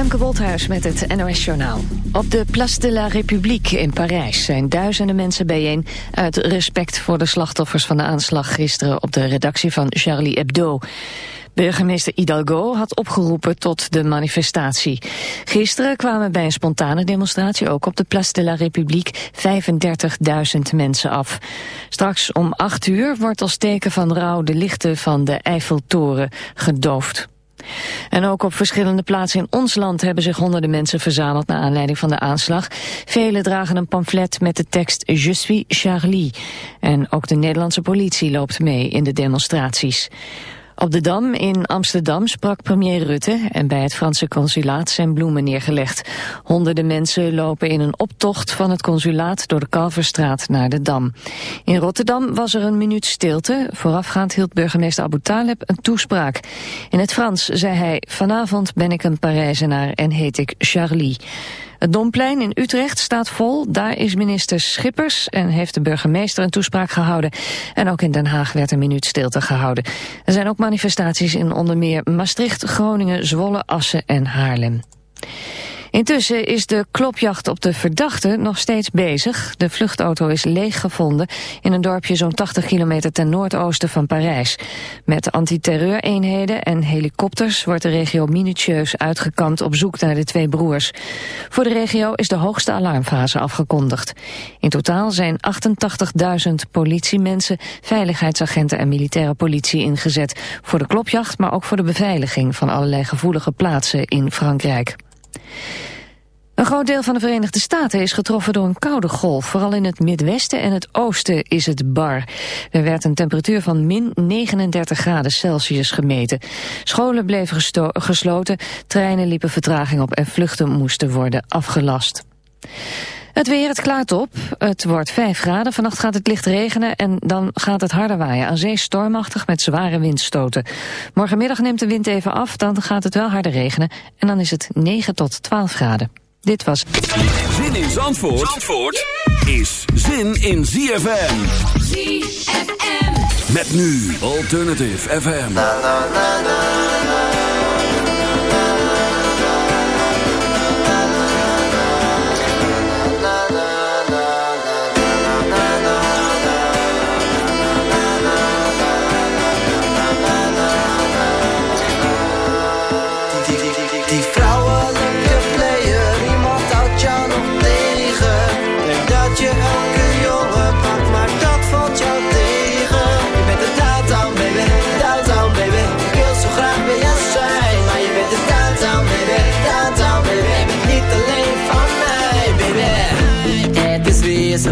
Femke Wolthuis met het NOS Journaal. Op de Place de la République in Parijs zijn duizenden mensen bijeen... uit respect voor de slachtoffers van de aanslag gisteren... op de redactie van Charlie Hebdo. Burgemeester Hidalgo had opgeroepen tot de manifestatie. Gisteren kwamen bij een spontane demonstratie ook op de Place de la République 35.000 mensen af. Straks om 8 uur wordt als teken van rouw de lichten van de Eiffeltoren gedoofd. En ook op verschillende plaatsen in ons land hebben zich honderden mensen verzameld naar aanleiding van de aanslag. Velen dragen een pamflet met de tekst Je suis Charlie. En ook de Nederlandse politie loopt mee in de demonstraties. Op de Dam in Amsterdam sprak premier Rutte en bij het Franse consulaat zijn bloemen neergelegd. Honderden mensen lopen in een optocht van het consulaat door de Kalverstraat naar de Dam. In Rotterdam was er een minuut stilte. Voorafgaand hield burgemeester Abu Taleb een toespraak. In het Frans zei hij, vanavond ben ik een Parijzenaar en heet ik Charlie. Het Domplein in Utrecht staat vol. Daar is minister Schippers en heeft de burgemeester een toespraak gehouden. En ook in Den Haag werd een minuut stilte gehouden. Er zijn ook manifestaties in onder meer Maastricht, Groningen, Zwolle, Assen en Haarlem. Intussen is de klopjacht op de verdachte nog steeds bezig. De vluchtauto is leeg gevonden in een dorpje zo'n 80 kilometer ten noordoosten van Parijs. Met antiterreureenheden en helikopters wordt de regio minutieus uitgekampt op zoek naar de twee broers. Voor de regio is de hoogste alarmfase afgekondigd. In totaal zijn 88.000 politiemensen, veiligheidsagenten en militaire politie ingezet. Voor de klopjacht, maar ook voor de beveiliging van allerlei gevoelige plaatsen in Frankrijk. Een groot deel van de Verenigde Staten is getroffen door een koude golf. Vooral in het Midwesten en het Oosten is het bar. Er werd een temperatuur van min 39 graden Celsius gemeten. Scholen bleven gesloten, treinen liepen vertraging op en vluchten moesten worden afgelast. Het weer, het klaart op. Het wordt 5 graden. Vannacht gaat het licht regenen en dan gaat het harder waaien. Aan zee stormachtig met zware windstoten. Morgenmiddag neemt de wind even af, dan gaat het wel harder regenen. En dan is het 9 tot 12 graden. Dit was... Zin in Zandvoort, Zandvoort is zin in ZFM. ZFM. Met nu Alternative FM.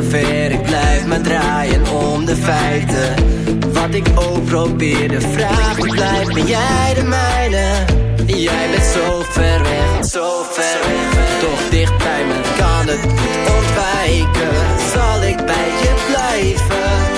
Zover Ik blijf maar draaien om de feiten Wat ik ook probeer de vraag blijven Ben jij de mijne? Jij bent zo ver weg, zo ver weg Toch dicht bij me kan het niet ontwijken Zal ik bij je blijven?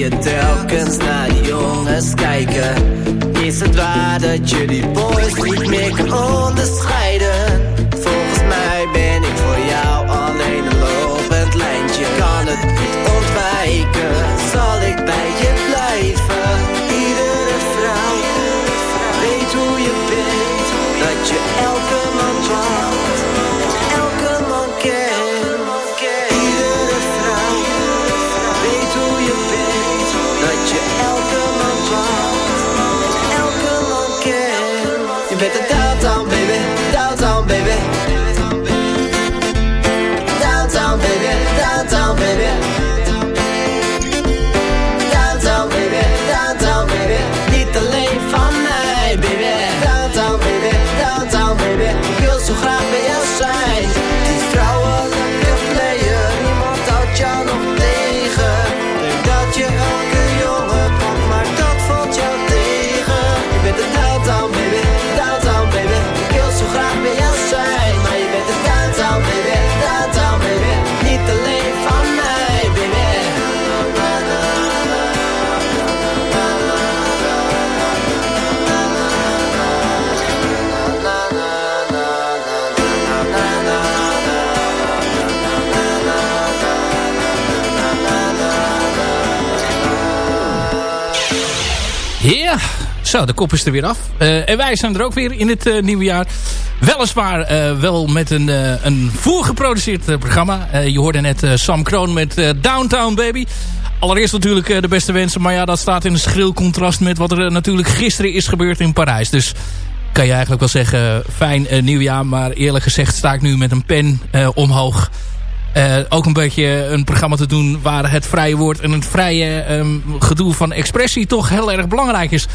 Je telkens naar die jongens kijken Is het waar dat je die boys niet meer kan onderscheiden? Zo, de kop is er weer af. Uh, en wij zijn er ook weer in het uh, nieuwe jaar. Weliswaar uh, wel met een, een voorgeproduceerd programma. je hoorde net Sam Kroon met Downtown Baby. Allereerst natuurlijk de beste wensen. Maar ja, dat staat in een schril contrast met wat er natuurlijk gisteren is gebeurd in Parijs. Dus kan je eigenlijk wel zeggen, fijn nieuwjaar. Maar eerlijk gezegd sta ik nu met een pen omhoog uh, ook een beetje een programma te doen waar het vrije woord en het vrije um, gedoe van expressie toch heel erg belangrijk is.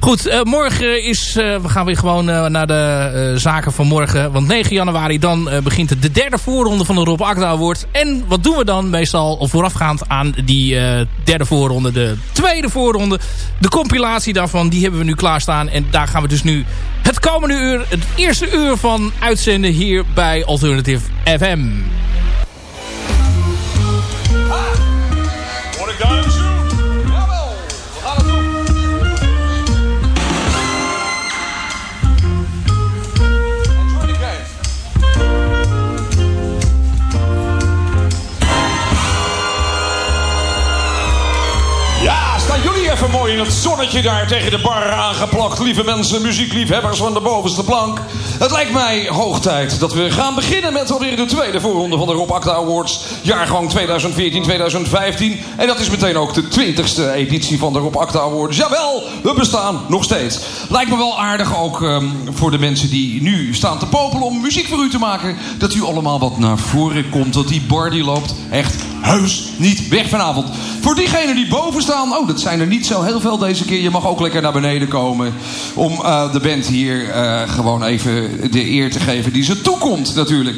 Goed, uh, morgen is, uh, we gaan weer gewoon naar de zaken van morgen. Want 9 januari dan begint de derde voorronde van de Rob Akda Award. En wat doen we dan meestal voorafgaand aan die derde voorronde, de tweede voorronde. De compilatie daarvan, die hebben we nu klaarstaan. En daar gaan we dus nu het komende uur, het eerste uur van uitzenden hier bij Alternative FM. Het zonnetje daar tegen de bar aangeplakt. Lieve mensen, muziekliefhebbers van de bovenste plank. Het lijkt mij hoog tijd dat we gaan beginnen met alweer de tweede voorronde van de Rob Acta Awards. Jaargang 2014-2015. En dat is meteen ook de twintigste editie van de Rob Acta Awards. Jawel, we bestaan nog steeds. Lijkt me wel aardig ook um, voor de mensen die nu staan te popelen om muziek voor u te maken. Dat u allemaal wat naar voren komt. Dat die bar die loopt echt heus niet weg vanavond. Voor diegenen die boven staan, oh dat zijn er niet zo heel veel deze keer. Je mag ook lekker naar beneden komen om uh, de band hier uh, gewoon even de eer te geven die ze toekomt natuurlijk.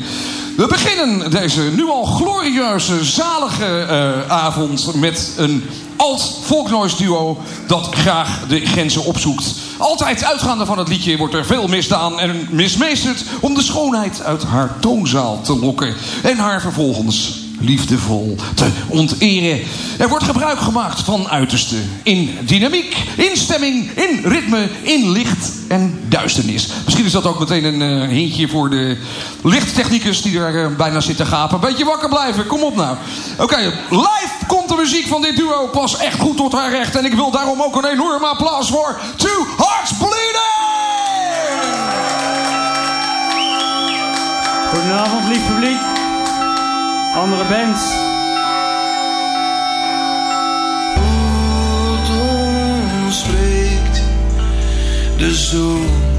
We beginnen deze nu al glorieuze, zalige uh, avond met een alt-folknoise duo dat graag de grenzen opzoekt. Altijd uitgaande van het liedje wordt er veel misdaan en mismeesterd om de schoonheid uit haar toonzaal te lokken en haar vervolgens liefdevol te onteren. Er wordt gebruik gemaakt van uiterste. In dynamiek, in stemming, in ritme, in licht en duisternis. Misschien is dat ook meteen een uh, hintje voor de lichttechnicus die er uh, bijna zitten gapen. Een beetje wakker blijven, kom op nou. Oké, live komt de muziek van dit duo pas echt goed tot haar recht. En ik wil daarom ook een enorm applaus voor Two Hearts Bleeding! Goedenavond, lief publiek andere bands. Spreekt de zon.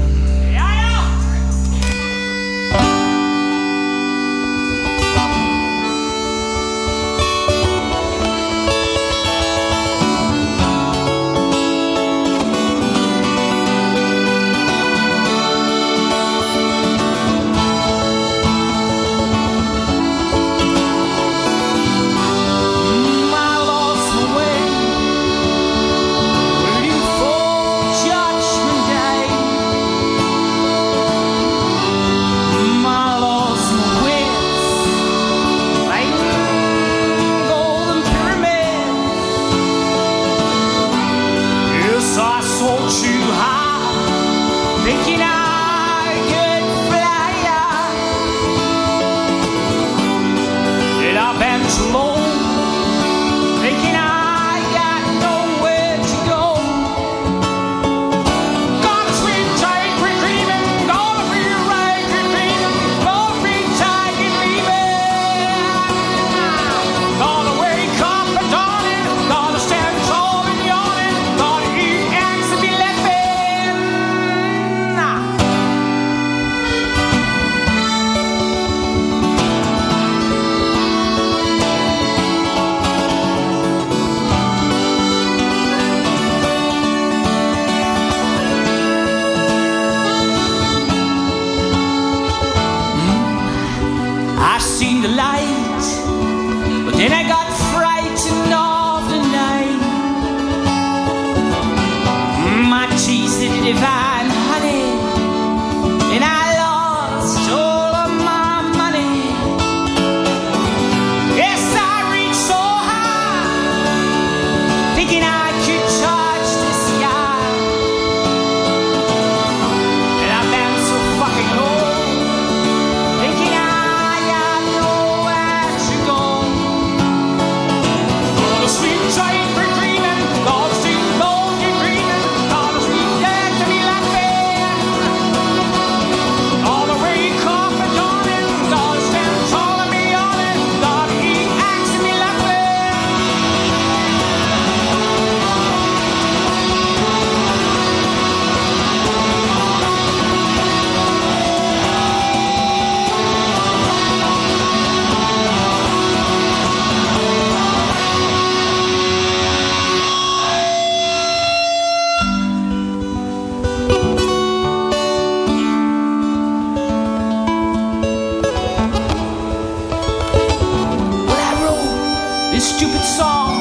This stupid song,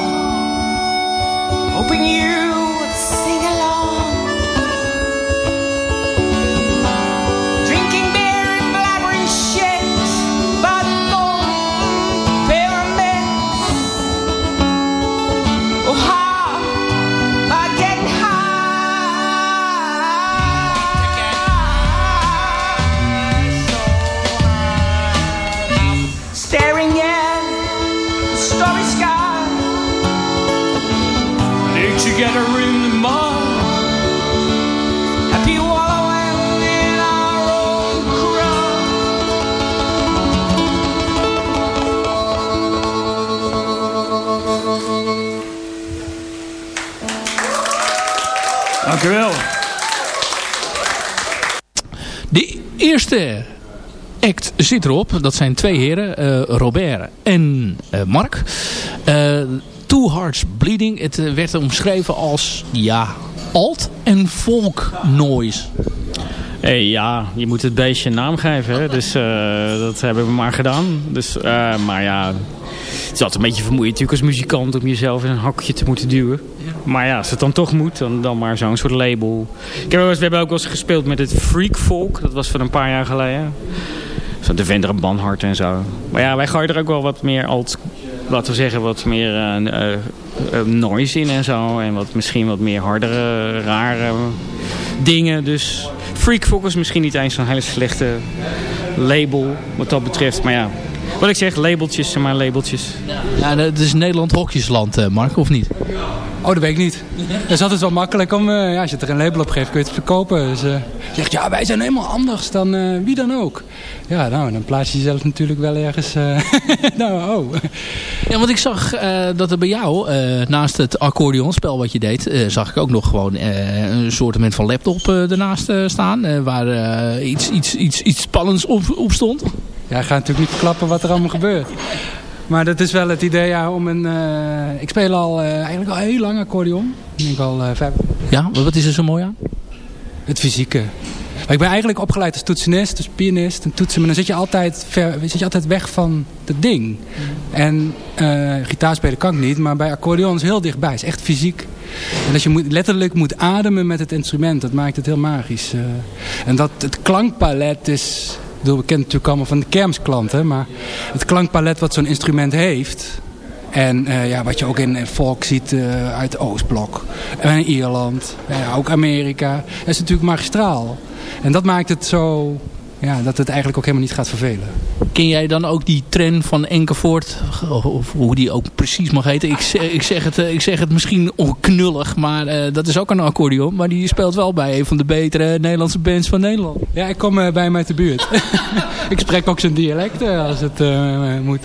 hoping you would sing along. Dank u wel. De eerste act zit erop. Dat zijn twee heren. eh, Robert en eh, Mark. Eh, Two Hearts Bleeding. Het werd omschreven als ja, alt en folk noise. Hey, ja, je moet het beestje een naam geven. Hè? Dus dat hebben we maar gedaan. Dus, maar ja, is altijd een beetje vermoeiend natuurlijk als muzikant om jezelf in een hakje te moeten duwen. Maar ja, als het dan toch moet, dan, dan maar zo'n soort label. Ik heb wel eens, we hebben ook wel eens gespeeld met het Freak Folk. Dat was van een paar jaar geleden. Zo'n Deventer en Banhart en zo. Maar ja, wij gooien er ook wel wat meer alt, laten we zeggen, wat meer eh, eh, eh, noise in en zo. En wat, misschien wat meer hardere, rare dingen. Dus Freak Folk is misschien niet eens zo'n hele slechte label wat dat betreft. Maar ja, wat ik zeg, labeltjes zijn maar labeltjes. Ja, het is Nederland hokjesland, eh, Mark, of niet? Oh, dat weet ik niet. Het is altijd wel makkelijk om, eh, ja, als je er een label op geeft, kun je het verkopen. Dus eh, je zegt, ja, wij zijn helemaal anders dan eh, wie dan ook. Ja, nou, dan plaats je jezelf natuurlijk wel ergens, eh, nou, oh. Ja, want ik zag eh, dat er bij jou, eh, naast het accordeonspel wat je deed, eh, zag ik ook nog gewoon eh, een soort van laptop eh, ernaast eh, staan. eh, waar eh, iets, iets, iets, iets spannends op, op stond. Ja, ik ga natuurlijk niet verklappen wat er allemaal gebeurt. Maar dat is wel het idee ja, om een... eh, ik speel al eh, eigenlijk al heel lang accordeon. Ik denk al eh, vijf... Ja, wat is er zo mooi aan? Het fysieke. Maar ik ben eigenlijk opgeleid als toetsenist, dus pianist en toetsen. Maar dan zit je altijd, ver, zit je altijd weg van het ding. En eh gitaar spelen kan ik niet, maar bij accordeon is heel dichtbij. Het is echt fysiek. En dat je moet, letterlijk moet ademen met het instrument, dat maakt het heel magisch. en dat het klankpalet is... Bedoel, we kennen natuurlijk allemaal van de kermisklanten. Maar het klankpalet wat zo'n instrument heeft... En eh, ja, wat je ook in, in volk ziet eh, uit Oostblok. En Ierland. eh, ook Amerika. Dat is natuurlijk magistraal. En dat maakt het zo... Ja, dat het eigenlijk ook helemaal niet gaat vervelen. Ken jij dan ook die trend van Enkevoort, of hoe die ook precies mag heten? Ik zeg, ik zeg, het, eh, ik zeg het misschien onknullig, maar eh, dat is ook een accordeon. Maar die speelt wel bij een van de betere Nederlandse bands van Nederland. Ja, ik kom eh, bij hem uit de buurt. ik spreek ook zijn dialect als het moet.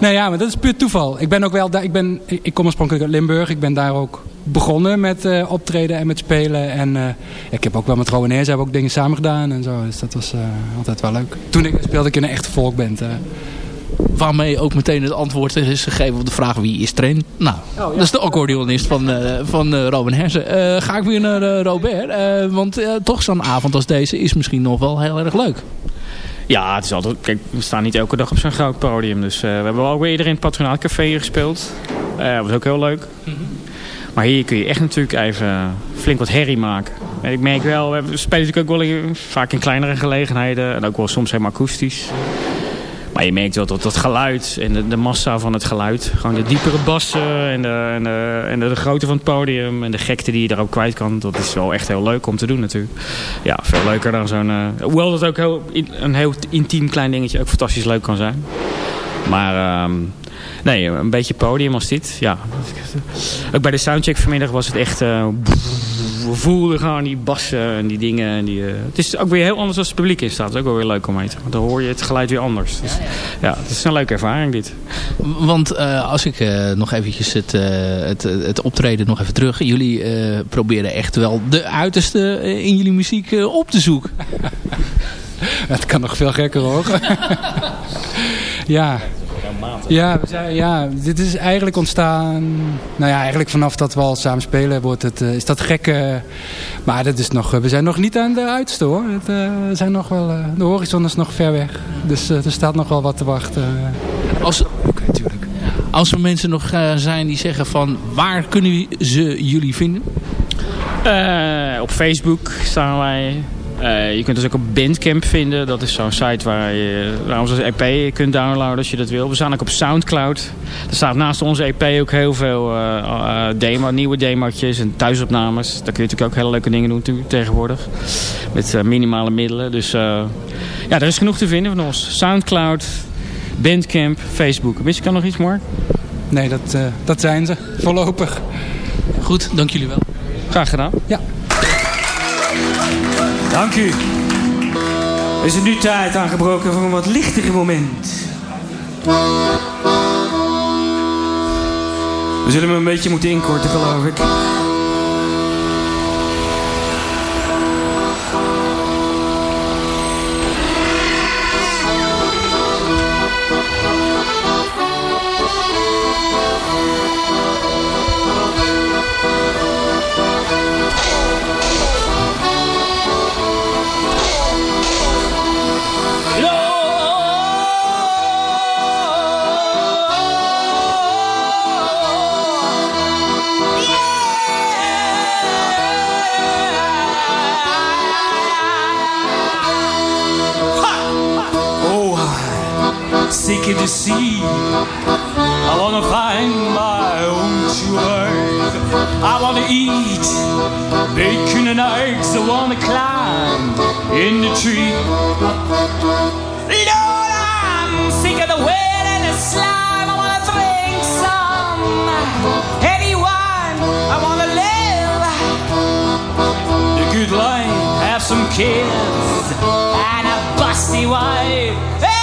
Nou ja, maar dat is puur toeval. Ik ben ook wel daar, ik, ben, ik kom oorspronkelijk uit Limburg. Ik ben daar ook begonnen met eh, optreden en met spelen. En eh, ik heb ook wel met Rowanese hebben we ook dingen samen gedaan en zo. Dus dat was eh, altijd wel leuk. Toen ik, speelde ik in een echte volkband. eh. Waarmee ook meteen het antwoord is gegeven op de vraag wie is Tren. Nou, dat is de accordeonist van, eh van eh Robin Hersen. Eh, ga ik weer naar Robert. eh, want eh, toch zo'n avond als deze is misschien nog wel heel erg leuk. Ja, het is altijd, kijk, we staan niet elke dag op zo'n groot podium. Dus eh, we hebben wel weer eerder in het Patronaatcafé gespeeld. Eh, dat was ook heel leuk. Maar hier kun je echt natuurlijk even flink wat herrie maken. En ik merk wel, we spelen natuurlijk ook wel vaak in kleinere gelegenheden. En ook wel soms helemaal akoestisch. Maar je merkt wel dat dat geluid en de, massa van het geluid. Gewoon de diepere bassen en, de, en, en de, grootte van het podium. En de gekte die je daar ook kwijt kan. Dat is wel echt heel leuk om te doen natuurlijk. Ja, veel leuker dan zo'n... eh, hoewel dat ook heel, een heel intiem klein dingetje ook fantastisch leuk kan zijn. Maar ehm, nee, een beetje podium als dit. Ja. Ook bij de soundcheck vanmiddag was het echt... eh, we voelden gewoon die bassen en die dingen. En die, eh, het is ook weer heel anders als het publiek in staat. Dat is ook wel weer leuk om mee te Want dan hoor je het geluid weer anders. Dus, ja, het is een leuke ervaring dit. Want eh, als ik eh, nog eventjes het, eh, het, het optreden nog even terug. Jullie eh, proberen echt wel de uiterste in jullie muziek eh, op te zoeken. Het kan nog veel gekker hoor. ja. Ja, we zijn, ja, dit is eigenlijk ontstaan... Nou ja, eigenlijk vanaf dat we al samen spelen wordt het, eh, is dat gekke... Maar dat is nog, we zijn nog niet aan de uiterste hoor. Het, eh, zijn nog wel, eh, de horizon is nog ver weg. Dus eh, er staat nog wel wat te wachten. Als, Oké, natuurlijk. Als er mensen nog zijn die zeggen van waar kunnen ze jullie vinden? op Facebook staan wij. Je kunt ons ook op Bandcamp vinden. Dat is zo'n site waar je waar onze EP kunt downloaden als je dat wil. We staan ook op Soundcloud. Er staat naast onze EP ook heel veel uh, demo, nieuwe demo's en thuisopnames. Daar kun je natuurlijk ook hele leuke dingen doen tegenwoordig. Met minimale middelen. Dus ja, er is genoeg te vinden van ons. Soundcloud, Bandcamp, Facebook. Wist je kan nog iets, Mark? Nee, dat, dat zijn ze. Voorlopig. Goed, dank jullie wel. Graag gedaan. Ja. Dank u. Is er nu tijd aangebroken voor een wat lichtere moment. We zullen hem een beetje moeten inkorten, geloof ik. Seeking to see. I wanna find my own true earth. I wanna eat bacon and eggs. I wanna climb in the tree. Lord, I'm sick of the wet and the slime. I wanna drink some heady wine. I wanna live the good life, have some kids and a busty wife.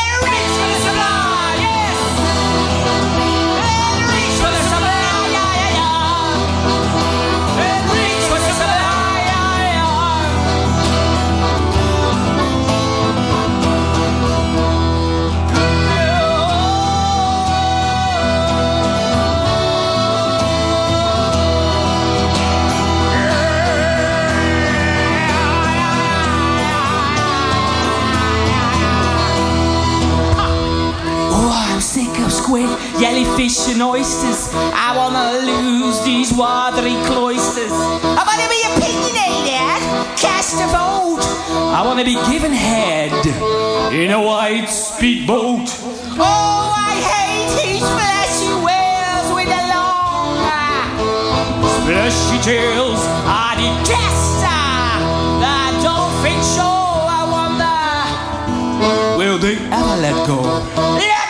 Squid, jellyfish and oysters. I wanna lose these watery cloisters. I wanna be opinionated, cast a vote. I wanna be given head in a white speedboat. Oh, I hate his fleshy whales with the long, fleshy tails. I detest uh, the dolphin show. I wonder, will they ever let go?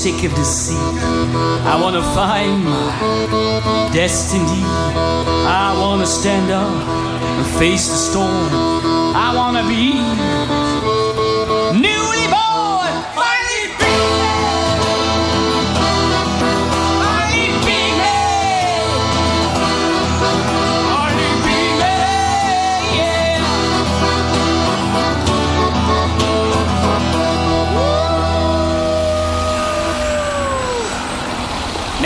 Sick of the sea. I wanna find my destiny. I wanna stand up and face the storm. I wanna be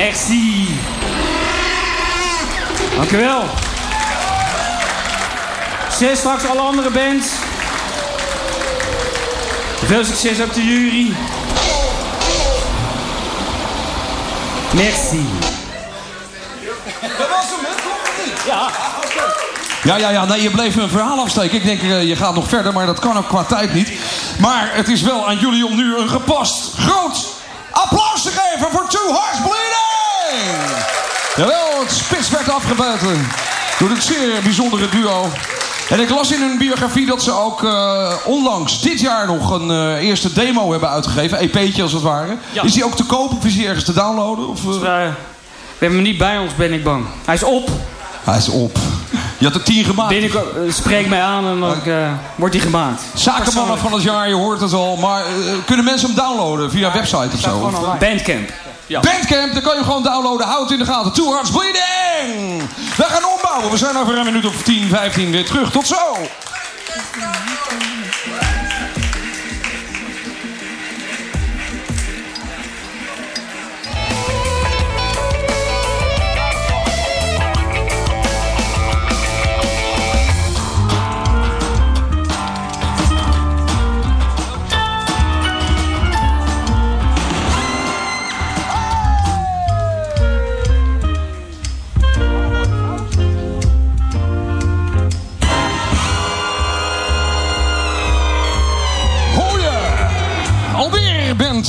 Merci. Dankjewel. Succes straks alle andere bands. Veel succes ook de jury. Merci. Dat was hem, hè? Ja. Ja, ja, ja. Nee, je bleef een verhaal afsteken. Ik denk, uh, je gaat nog verder, maar dat kan ook qua tijd niet. Maar het is wel aan jullie om nu een gepast groot applaus te geven voor Two Hearts Bleeding. Jawel, het spits werd afgebeten door dit zeer bijzondere duo. En ik las in hun biografie dat ze ook uh, onlangs dit jaar nog een uh, eerste demo hebben uitgegeven. EP'tje als het ware. Is die ook te kopen of is die ergens te downloaden? Of, uh... we hebben hem niet bij ons, ben ik bang. Hij is op. Hij is op. Je had er tien gemaakt. Binnenkort eh, spreek mij aan en dan eh, wordt die gemaakt. Zakenmannen van het jaar, je hoort het al. Maar eh, kunnen mensen hem downloaden via website of zo? Of, eh, Bandcamp. Bandcamp, dan kan je gewoon downloaden. Houd het in de gaten. Two Hearts Bleeding! We gaan ombouwen. We zijn over een minuut of 10, 15 weer terug. Tot zo!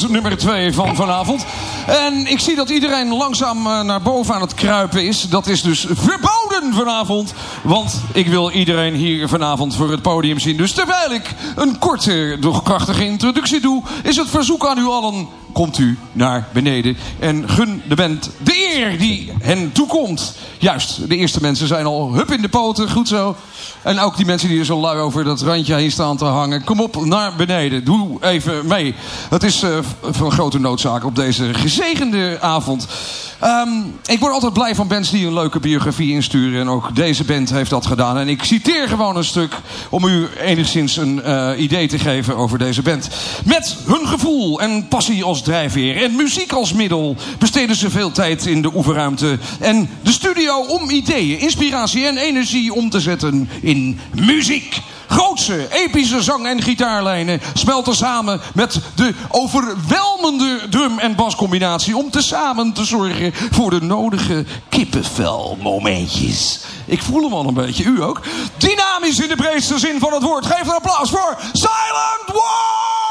Nummer 2 van vanavond. En ik zie dat iedereen langzaam eh, naar boven aan het kruipen is. Dat is dus verboden vanavond. Want ik wil iedereen hier vanavond voor het podium zien. Dus terwijl ik een korte, doch krachtige introductie doe... is het verzoek aan u allen... komt u naar beneden en gun de band de eer die hen toekomt. Juist, de eerste mensen zijn al hup in de poten, goed zo. En ook die mensen die er zo lui over dat randje heen staan te hangen. Kom op, naar beneden. Doe even mee. Het is eh, van grote noodzaak op deze gezegende avond. Ehm, ik word altijd blij van bands die een leuke biografie insturen. En ook deze band heeft dat gedaan. En ik citeer gewoon een stuk om u enigszins een eh, idee te geven over deze band. Met hun gevoel en passie als drijfveer en muziek als middel... besteden ze veel tijd in de oefenruimte en de studio om ideeën, inspiratie en energie om te zetten in muziek. Grootse, epische zang- en gitaarlijnen smelten samen met de overweldigende drum- en bascombinatie... om tezamen te zorgen voor de nodige kippenvelmomentjes. Ik voel hem al een beetje, u ook. Dynamisch in de breedste zin van het woord. Geef een applaus voor Silent War!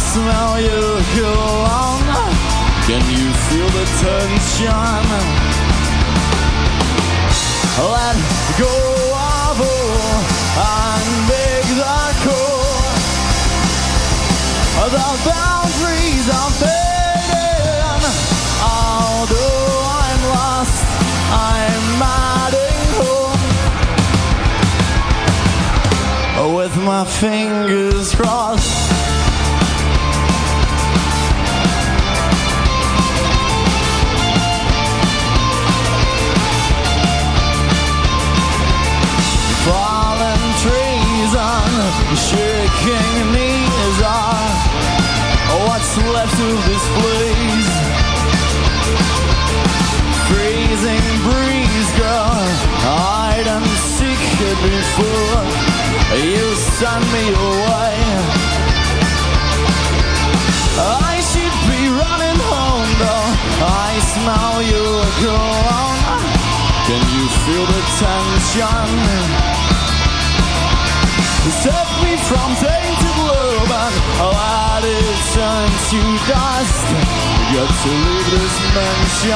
Smell your cologne. Can you feel the tension? Let go of all and make the call. The boundaries are fading. Although I'm lost, I'm adding home. With my fingers crossed. Freezing breeze, girl, and seek before you send me away. I should be running home, though I smell your cologne. Can you feel the tension? Set me from tainted love and I body turns to dust Get to leave this mansion.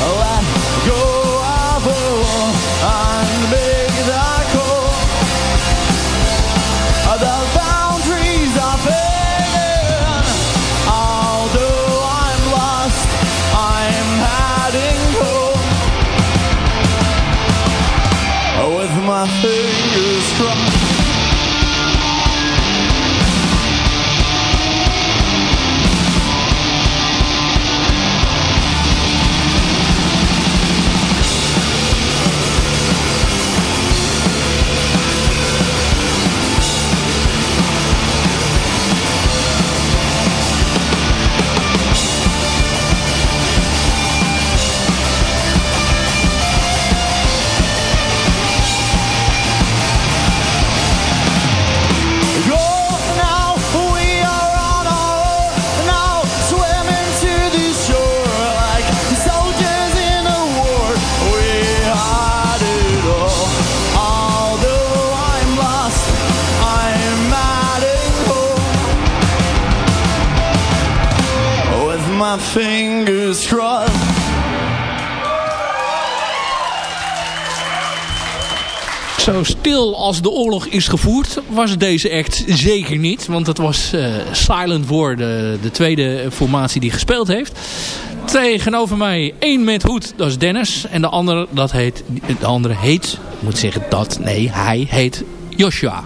Oh, Let go als de oorlog is gevoerd was deze act zeker niet. Want het was eh, Silent War, de, de tweede formatie die gespeeld heeft. Tegenover mij één met hoed, dat is Dennis. En de andere, dat heet, de andere heet, moet zeggen dat, nee, hij heet Joshua.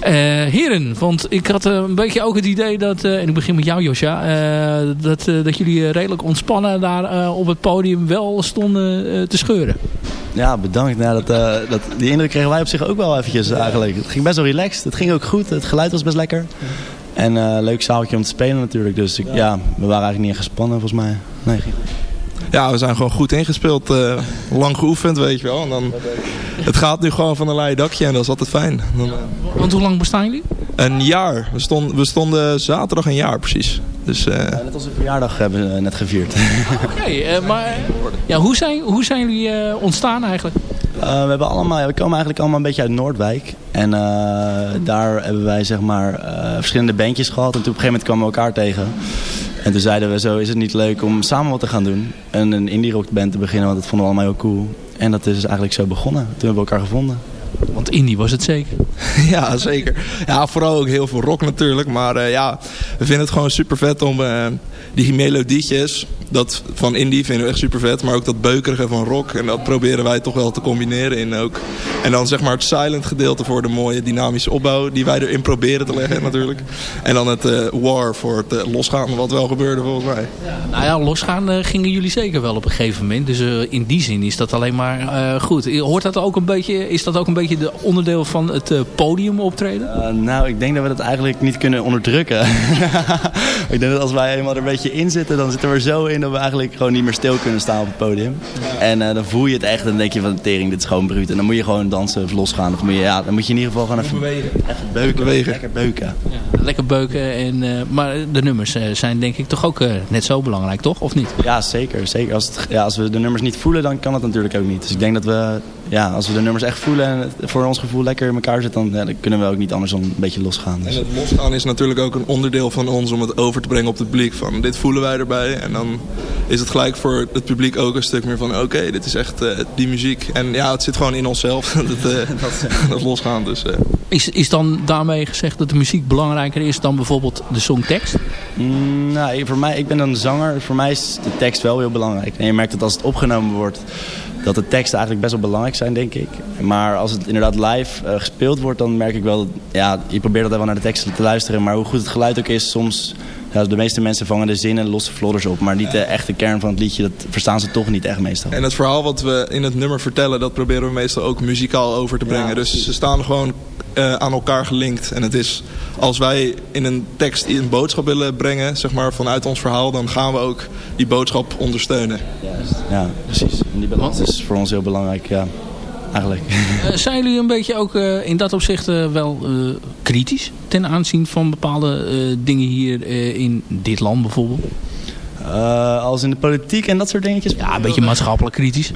Eh, heren, want ik had eh, een beetje ook het idee dat, en ik begin met jou Josja, dat, dat jullie redelijk ontspannen daar op het podium wel stonden te scheuren. Ja, bedankt. Nou, dat, eh, dat, die indruk kregen wij op zich ook wel eventjes eigenlijk. Het ging best wel relaxed. Het ging ook goed. Het geluid was best lekker. En eh leuk zaaltje om te spelen natuurlijk. Dus ik, ja. we waren eigenlijk niet gespannen volgens mij. Nee. Ja, we zijn gewoon goed ingespeeld. eh, lang geoefend, weet je wel. En dan, het gaat nu gewoon van een leien dakje en dat is altijd fijn. Dan, eh, Want hoe lang bestaan jullie? een jaar. We stonden, we stonden zaterdag een jaar precies. Dus eh, Ja, net als een verjaardag hebben we net gevierd. Oké, eh, maar ja, hoe, zijn, hoe zijn jullie eh, ontstaan eigenlijk? Eh, we, hebben allemaal, ja, we komen eigenlijk allemaal een beetje uit Noordwijk. En eh, daar hebben wij zeg maar eh, verschillende bandjes gehad. En toen op een gegeven moment kwamen we elkaar tegen. En toen zeiden we zo, is het niet leuk om samen wat te gaan doen. En een indie rock band te beginnen, want dat vonden we allemaal heel cool. En dat is dus eigenlijk zo begonnen. Toen hebben we elkaar gevonden. Want indie was het zeker. ja, zeker. Ja, vooral ook heel veel rock natuurlijk. Maar eh, ja, we vinden het gewoon super vet om eh, die melodietjes dat van indie vinden we echt super vet. Maar ook dat beukerige van rock. En dat proberen wij toch wel te combineren in ook. En dan zeg maar het silent gedeelte voor de mooie dynamische opbouw die wij erin proberen te leggen natuurlijk. En dan het eh, war voor het losgaan wat wel gebeurde volgens mij. Nou ja, losgaan gingen jullie zeker wel op een gegeven moment. Dus in die zin is dat alleen maar goed. Hoort dat ook een beetje, is dat ook een beetje de onderdeel van het eh, podium optreden? Eh, nou, ik denk dat we dat eigenlijk niet kunnen onderdrukken. ik denk dat als wij eenmaal er een beetje in zitten, dan zitten we er zo in dat we eigenlijk gewoon niet meer stil kunnen staan op het podium. En eh, dan voel je het echt en dan denk je van tering, dit is gewoon bruut. En dan moet je gewoon dansen of losgaan. Of moet je, ja, dan moet je in ieder geval gewoon even bewegen. Echt beuken. Bewegen. Lekker beuken. Lekker beuken. En, eh, maar de nummers eh, zijn denk ik toch ook eh, net zo belangrijk, toch? Of niet? Ja, zeker. zeker. Als, het, ja, als we de nummers niet voelen, dan kan dat natuurlijk ook niet. Dus ik denk dat we, ja, als we de nummers echt voelen en het voor ons gevoel lekker in elkaar zitten, dan, ja, dan kunnen we ook niet anders dan een beetje losgaan. En Dus. het losgaan is natuurlijk ook een onderdeel van ons om het over te brengen op het publiek. Van dit voelen wij erbij. En dan is het gelijk voor het publiek ook een stuk meer van oké, dit is echt eh, die muziek. En ja, het zit gewoon in onszelf, dat, eh, dat losgaan. Dus, eh. Is, is dan daarmee gezegd dat de muziek belangrijker is dan bijvoorbeeld de songtekst? Mm, nou, voor mij, ik ben dan zanger. Voor mij is de tekst wel heel belangrijk. En je merkt dat als het opgenomen wordt, dat de teksten eigenlijk best wel belangrijk zijn, denk ik. Maar als het inderdaad live eh, gespeeld wordt, dan merk ik wel dat, ja, je probeert altijd wel naar de teksten te luisteren. Maar hoe goed het geluid ook is, soms, ja, de meeste mensen vangen de zinnen losse flodders op. Maar niet de echte kern van het liedje, dat verstaan ze toch niet echt meestal. En het verhaal wat we in het nummer vertellen, dat proberen we meestal ook muzikaal over te brengen. dus ze staan gewoon eh, aan elkaar gelinkt. En het is, als wij in een tekst een boodschap willen brengen, zeg maar vanuit ons verhaal, dan gaan we ook die boodschap ondersteunen. Ja, precies. En die balans is voor ons heel belangrijk, ja. Eigenlijk. Eh, zijn jullie een beetje ook eh, in dat opzicht eh, wel eh, kritisch ten aanzien van bepaalde eh, dingen hier eh, in dit land bijvoorbeeld? Eh, als in de politiek en dat soort dingetjes? Ja, een beetje maatschappelijk kritisch.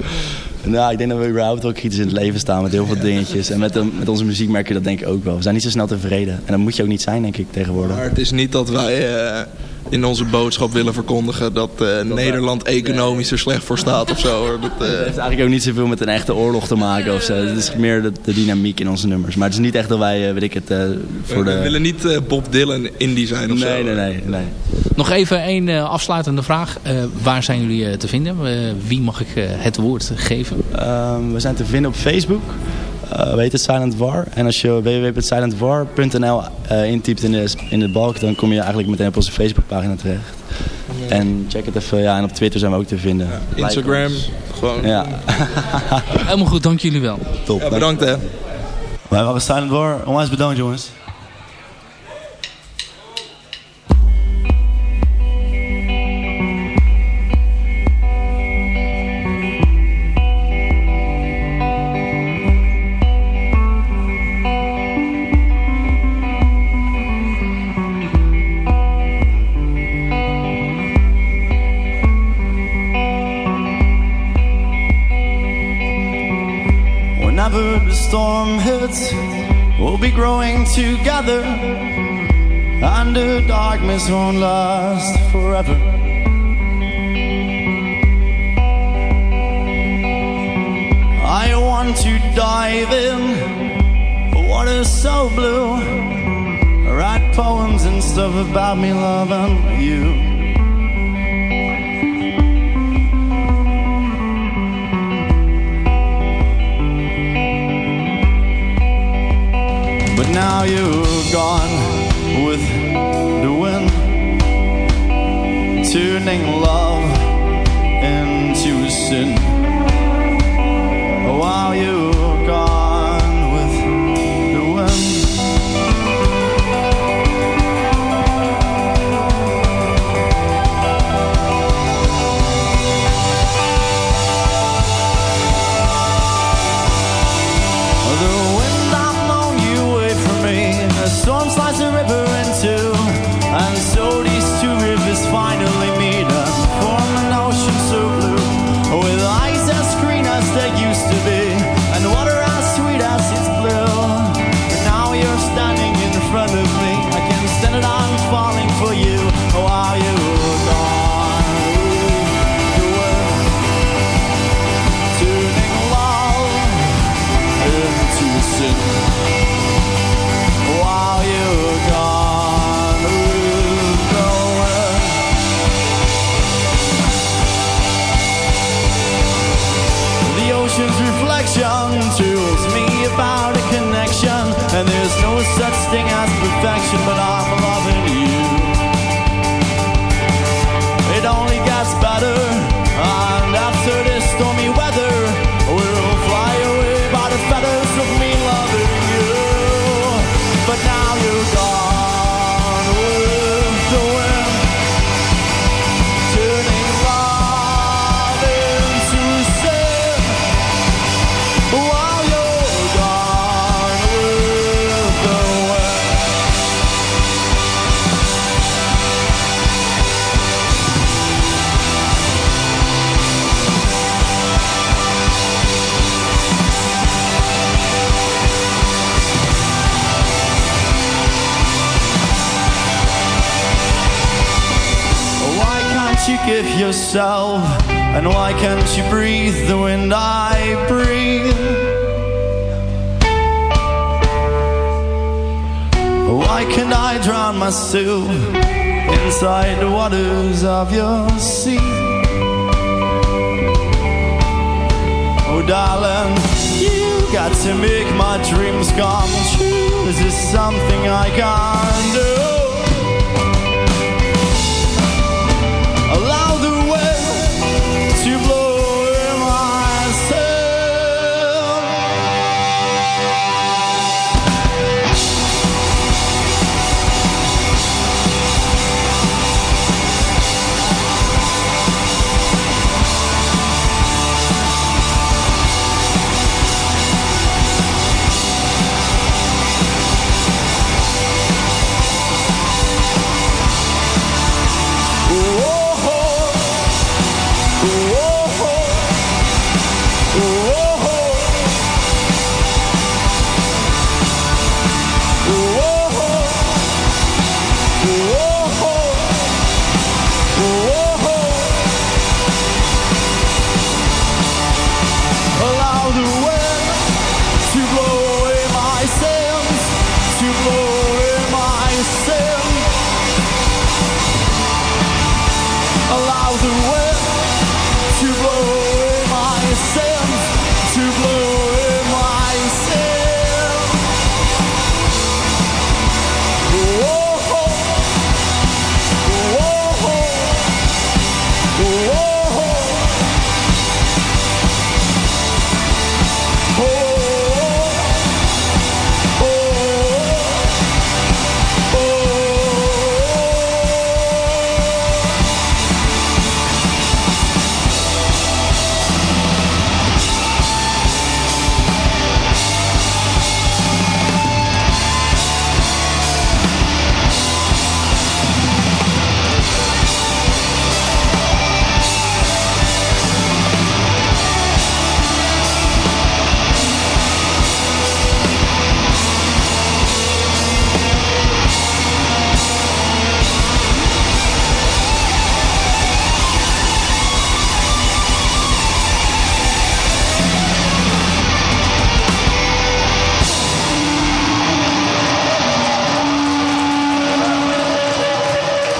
Nou, ik denk dat we überhaupt wel kritisch in het leven staan met heel veel dingetjes. En met, de- met onze muziek merk je dat denk ik ook wel. We zijn niet zo snel tevreden. En dat moet je ook niet zijn, denk ik, tegenwoordig. Maar het is niet dat wij eh, in onze boodschap willen verkondigen dat eh, Nederland economisch er slecht voor staat of zo. hoor. Dat, eh, Het heeft eigenlijk ook niet zoveel met een echte oorlog te maken of zo. Het is meer de, de dynamiek in onze nummers. Maar het is niet echt dat wij, eh, weet ik het, eh, voor we de... willen niet eh, Bob Dylan indie zijn of zo. Nee, nee, nee, nee. Nog even één eh, afsluitende vraag. Eh, waar zijn jullie te vinden? Eh, wie mag ik het woord geven? Ehm, we zijn te vinden op Facebook. Eh we heet het Silent War. En als je www.silentwar.nl eh, intypt in de, in de balk, dan kom je eigenlijk meteen op onze Facebookpagina terecht. En check het even. Ja, en op Twitter zijn we ook te vinden. Instagram, gewoon. Ja. Helemaal goed, dank jullie wel. Top. Ja, bedankt hè. Wij waren Silent War. Onwijs bedankt jongens. Together. The darkness won't last forever. I want to dive in, water so blue. Write poems and stuff about me loving you. But now you're gone with the wind, turning love into sin. And why can't you breathe the wind I breathe? Why can't I drown myself inside the waters of your sea? Oh, darling, you got to make my dreams come true. This is something I can't do.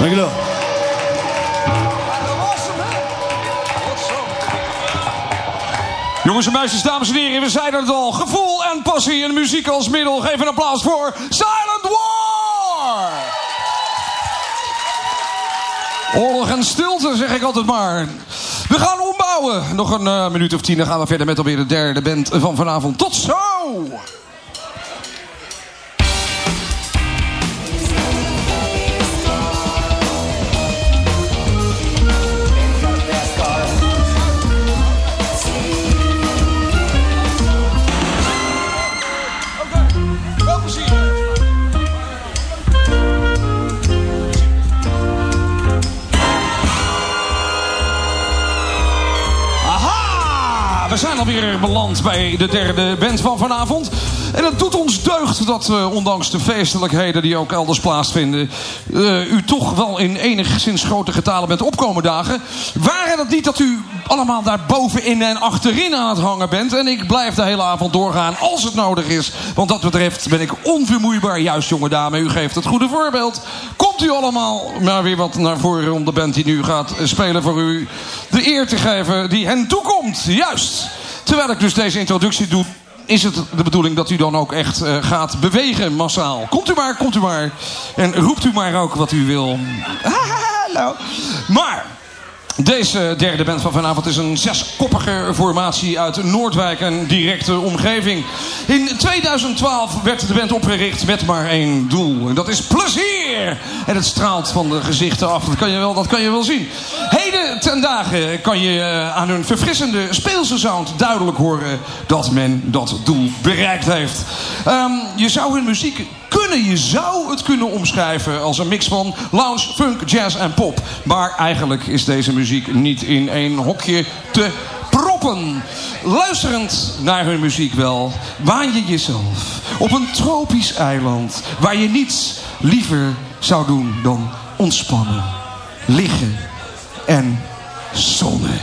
Dankjewel. Jongens en meisjes, dames en heren, we zeiden het al. Gevoel en passie en muziek als middel. Geef een applaus voor Silent War! Oorlog en stilte, zeg ik altijd maar. We gaan ombouwen. Nog een eh, minuut of tien, dan gaan we verder met alweer de derde band van vanavond. Tot zo! Alweer beland bij de derde band van vanavond. En het doet ons deugd dat eh, ondanks de feestelijkheden die ook elders plaatsvinden... eh, u toch wel in enigszins grote getalen bent opkomen dagen. Waren het niet dat u allemaal daar bovenin en achterin aan het hangen bent... en ik blijf de hele avond doorgaan als het nodig is. Want dat betreft ben ik onvermoeibaar. Juist, jonge dame, u geeft het goede voorbeeld. Komt u allemaal maar weer wat naar voren om de band die nu gaat spelen voor u... de eer te geven die hen toekomt. Juist. Terwijl ik dus deze introductie doe is het de bedoeling dat u dan ook echt eh, gaat bewegen massaal. Komt u maar, komt u maar. En roept u maar ook wat u wil. Hallo. Maar deze derde band van vanavond is een zeskoppige formatie uit Noordwijk en directe omgeving. In 2012 werd de band opgericht met maar één doel. En dat is plezier. En het straalt van de gezichten af. Dat kan je wel, dat kan je wel zien. Heden ten dagen kan je eh, aan hun verfrissende speelse sound duidelijk horen dat men dat doel bereikt heeft. Ehm, je zou hun muziek kunnen, je zou het kunnen omschrijven als een mix van lounge, funk, jazz en pop. Maar eigenlijk is deze muziek niet in één hokje te proppen. Luisterend naar hun muziek wel, waan je jezelf op een tropisch eiland waar je niets liever zou doen dan ontspannen, liggen en zonnen.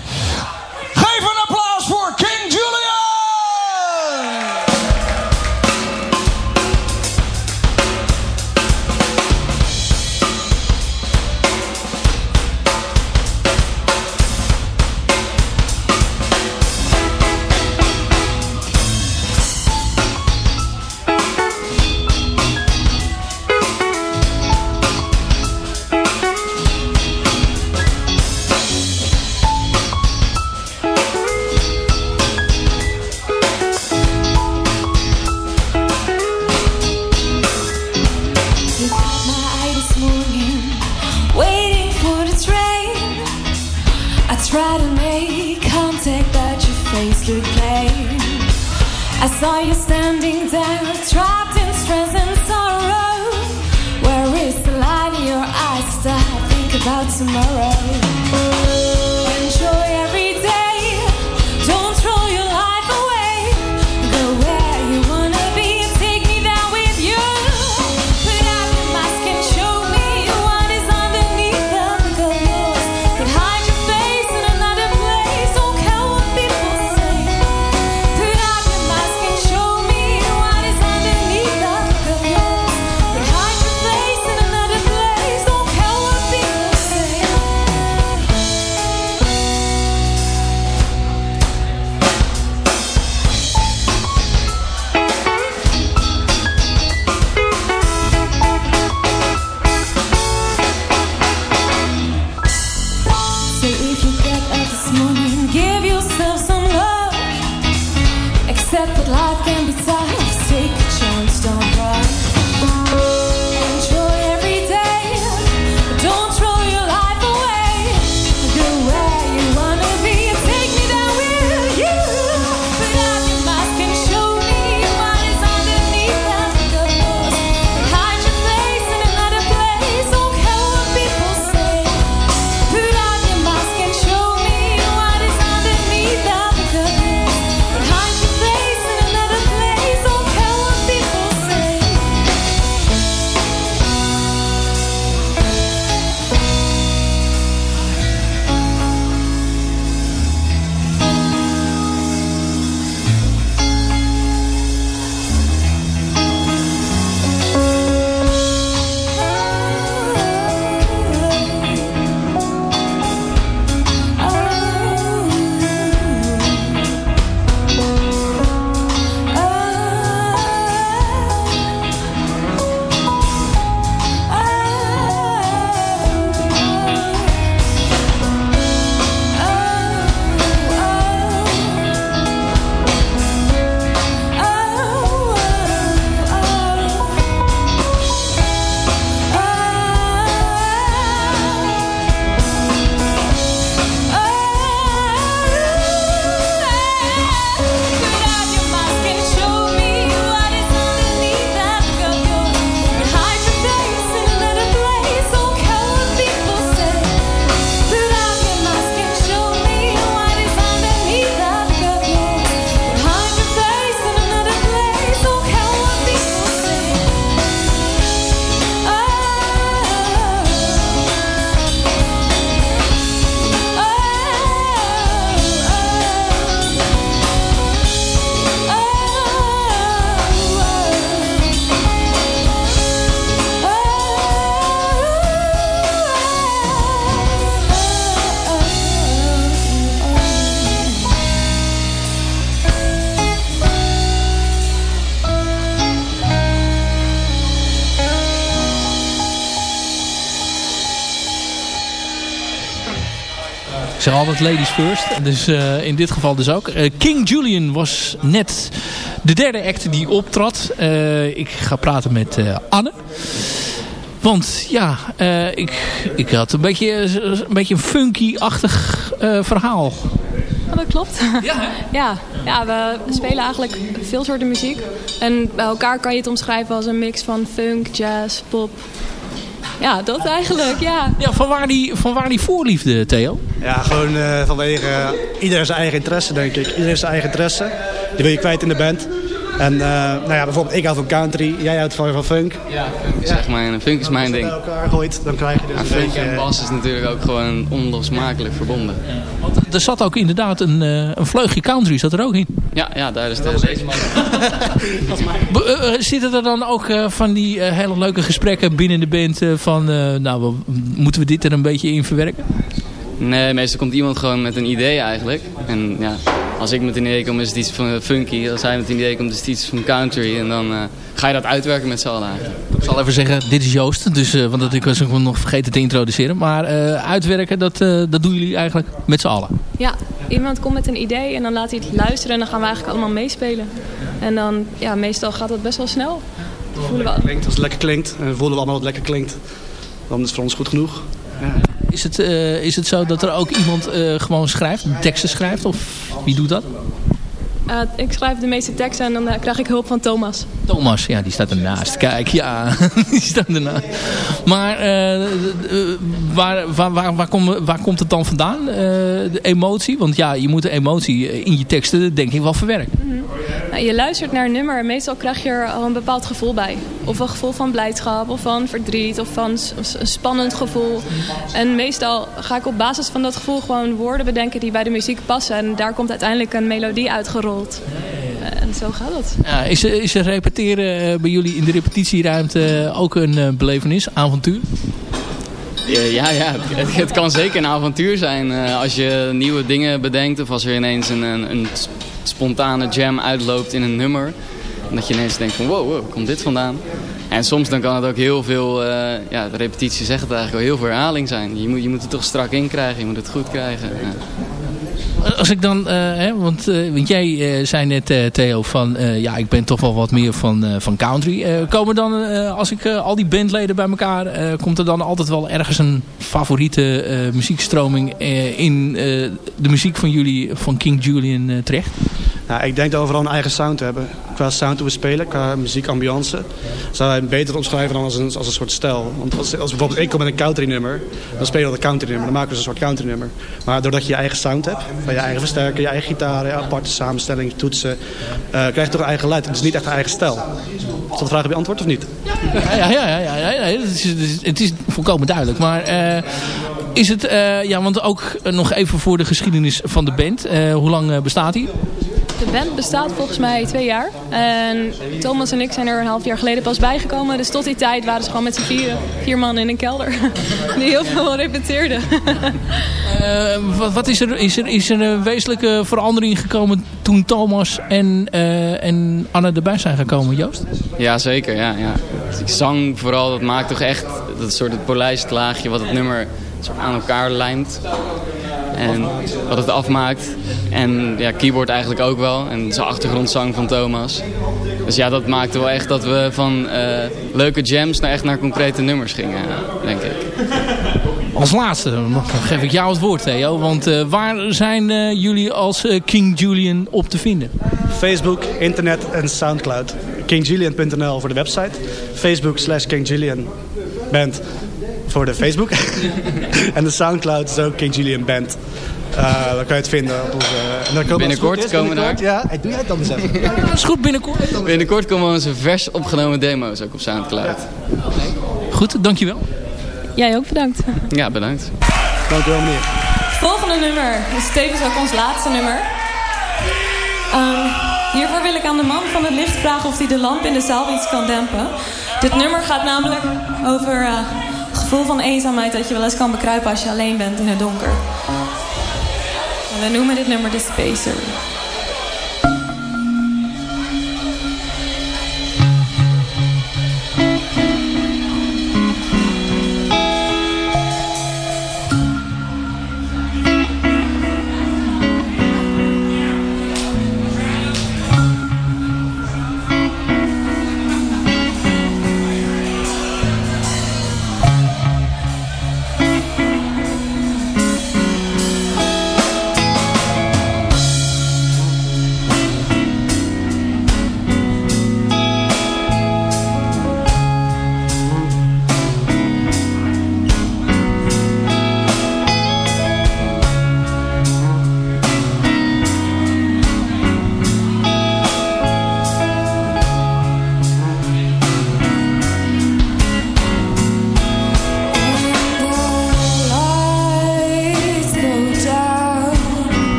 Ik zeg altijd ladies first. Dus eh, in dit geval dus ook. Eh, King Julian was net de derde act die optrad. Eh, ik ga praten met Anne. Want ja, ik, ik had een beetje, een beetje een funky-achtig verhaal. Ja, dat klopt. Ja, ja, ja, we spelen eigenlijk veel soorten muziek. En bij elkaar kan je het omschrijven als een mix van funk, jazz, pop. Ja, dat eigenlijk, ja. Ja, van waar die, van waar die voorliefde, Theo? Ja, gewoon eh, vanwege uh, iedereen zijn eigen interesse, denk ik. Iedereen zijn eigen interesse. Die wil je kwijt in de band. En uh, nou ja, bijvoorbeeld ik hou van country, jij houdt van, van funk. Ja, funk is. Zeg mijn, funk is mijn ding. Als je bij elkaar gooit, dan krijg je dus ja, een funk beetje... en bas is natuurlijk ook gewoon onlosmakelijk verbonden. Er zat ook inderdaad een, uh, een vleugje country, zat er ook in. Ja, ja daar is de, deze man. uh, zitten er dan ook uh, van die hele leuke gesprekken binnen de band van, nou, moeten we dit er een beetje in verwerken? Nee, meestal komt iemand gewoon met een idee eigenlijk. En ja, als ik met een idee kom is het iets van funky. Als hij met een idee komt is het iets van country. En dan uh, ga je dat uitwerken met z'n allen. Ik zal even zeggen, dit is Joost. Dus, uh, want dat ik was nog vergeten te introduceren. Maar uh, uitwerken, dat, dat doen jullie eigenlijk met z'n allen. Ja, iemand komt met een idee en dan laat hij het luisteren. En dan gaan we eigenlijk allemaal meespelen. En dan, ja, meestal gaat dat best wel snel. Voelen we... klinkt, als het lekker klinkt, en voelen we allemaal dat het lekker klinkt. Dan is het voor ons goed genoeg. Ja. Is het, uh, is het zo dat er ook iemand uh, gewoon schrijft, teksten schrijft? Of wie doet dat? Uh, ik schrijf de meeste teksten en dan krijg ik hulp van Thomas. Thomas, ja, die staat ernaast. Kijk, ja, die staat ernaast. Maar waar, waar, waar, waar, kom, waar komt het dan vandaan, de emotie? Want ja, je moet de emotie in je teksten denk ik wel verwerken. Mm -hmm. nou, je luistert naar een nummer en meestal krijg je er al een bepaald gevoel bij. Of een gevoel van blijdschap, of van verdriet, of van een spannend gevoel. En meestal ga ik op basis van dat gevoel gewoon woorden bedenken die bij de muziek passen. En daar komt uiteindelijk een melodie uitgerold. En zo gaat het. Ja, is, is er repeteren bij jullie in de repetitieruimte ook een belevenis, avontuur? Ja, ja, ja. Het, het, kan zeker een avontuur zijn. Uh, als je nieuwe dingen bedenkt of als er ineens een, een, een spontane jam uitloopt in een nummer. Dat je ineens denkt van wow, waar komt dit vandaan? En soms dan kan het ook heel veel, uh, ja, de repetitie zegt het eigenlijk wel, heel veel herhaling zijn. Je moet, je moet het toch strak in krijgen, je moet het goed krijgen. Als ik dan, uh, hè, want, uh, want jij zei net Theo van, ja ik ben toch wel wat meer van, van country. komen dan, als ik al die bandleden bij elkaar, komt er dan altijd wel ergens een favoriete muziekstroming in de muziek van jullie, van King Julian terecht? Nou, ik denk dat we vooral een eigen sound hebben. Qua sound hoe we spelen, qua muziekambiance. Zou wij beter omschrijven dan als een, als een soort stijl. Want als, als bijvoorbeeld ik kom met een country nummer, dan spelen we een country nummer. Dan maken we een soort country nummer. Maar doordat je je eigen sound hebt, van je eigen versterker, je eigen gitaar, je aparte samenstelling, toetsen, uh, krijg je toch een eigen luid. Het is niet echt een eigen stijl. Is dat vraag op je antwoord of niet? Ja, ja, ja. ja, ja. Het, is, het is volkomen duidelijk. Maar uh, is het, uh, ja, want ook nog even voor de geschiedenis van de band. hoe lang bestaat die? De band bestaat volgens mij twee jaar. En Thomas en ik zijn er een half jaar geleden pas bijgekomen. Dus tot die tijd waren ze gewoon met z'n vieren. Vier man in een kelder. Die heel veel repeteerden. uh, wat, wat is, er, is, er, is er een wezenlijke verandering gekomen toen Thomas en, uh, en Anne erbij zijn gekomen, Joost? Ja, zeker. Ja, ja. Zang vooral, dat maakt toch echt dat soort het polijst laagje wat het nummer aan elkaar lijmt. En wat het afmaakt. En ja, keyboard eigenlijk ook wel. En zijn achtergrondzang van Thomas. Dus ja, dat maakte wel echt dat we van uh, leuke jams naar echt naar concrete nummers gingen, denk ik. Als laatste dan geef ik jou het woord, Theo. Want uh, waar zijn uh, jullie als King Julian op te vinden? Facebook, internet en Soundcloud. KingJulian.nl voor de website. Facebook slash King Julian Band voor de Facebook. en de Soundcloud is ook King Julian Band. Uh, dan kan je het vinden. Op onze, en dan komen binnenkort is, komen binnenkort, daar. Ja, hey, doe jij het dan eens even. ja, dat is goed, binnenkort. Binnenkort komen onze vers opgenomen demo's ook op Soundcloud. Ja. Goed, dankjewel. Jij ook bedankt. Ja, bedankt. Dankjewel meneer. Volgende nummer is tevens ook ons laatste nummer. Um, hiervoor wil ik aan de man van het licht vragen of hij de lamp in de zaal iets kan dempen. Dit nummer gaat namelijk over... Uh, gevoel van eenzaamheid dat je wel eens kan bekruipen als je alleen bent in het donker. En we noemen dit nummer de Spacer.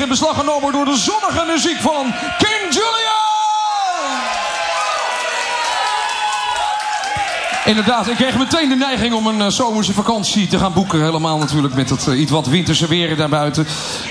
In beslag genomen door de zonnige muziek van King Julian! Inderdaad, ik kreeg meteen de neiging om een eh, zomerse vakantie te gaan boeken. Helemaal natuurlijk met het eh, iets wat winterse weer daarbuiten.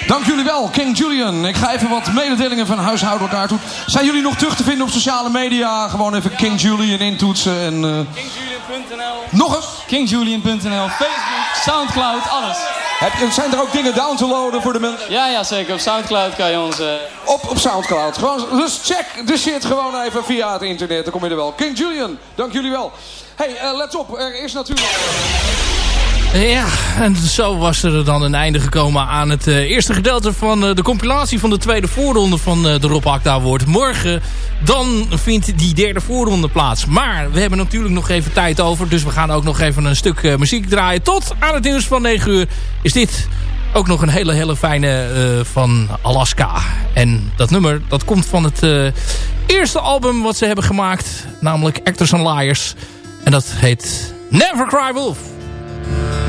Dank jullie wel, King Julian. Ik ga even wat mededelingen van huishoudelijk aard doen. Zijn jullie nog terug te vinden op sociale media? Gewoon even King Julian intoetsen en... eh, Kingjulian.nl Nog eens? Kingjulian.nl, Facebook, Soundcloud, alles. Heb zijn er ook dingen down te loaden voor de mensen? Ja, ja, zeker. Op Soundcloud kan je ons... eh, Op, op Soundcloud. Gewoon, dus check de shit gewoon even via het internet. Dan kom je er wel. King Julian, dank jullie wel. hey, eh, let op. Er is natuurlijk... Ja, en zo was er dan een einde gekomen aan het eh, eerste gedeelte van eh, de compilatie van de tweede voorronde van eh, de Rob Akda Award. Morgen dan vindt die derde voorronde plaats. Maar we hebben natuurlijk nog even tijd over, dus we gaan ook nog even een stuk muziek draaien. Tot aan het nieuws van 9 uur is dit ook nog een hele, hele fijne van Alaska. En dat nummer, dat komt van het eerste album wat ze hebben gemaakt, namelijk Actors and Liars. En dat heet Never Cry Wolf. Bye.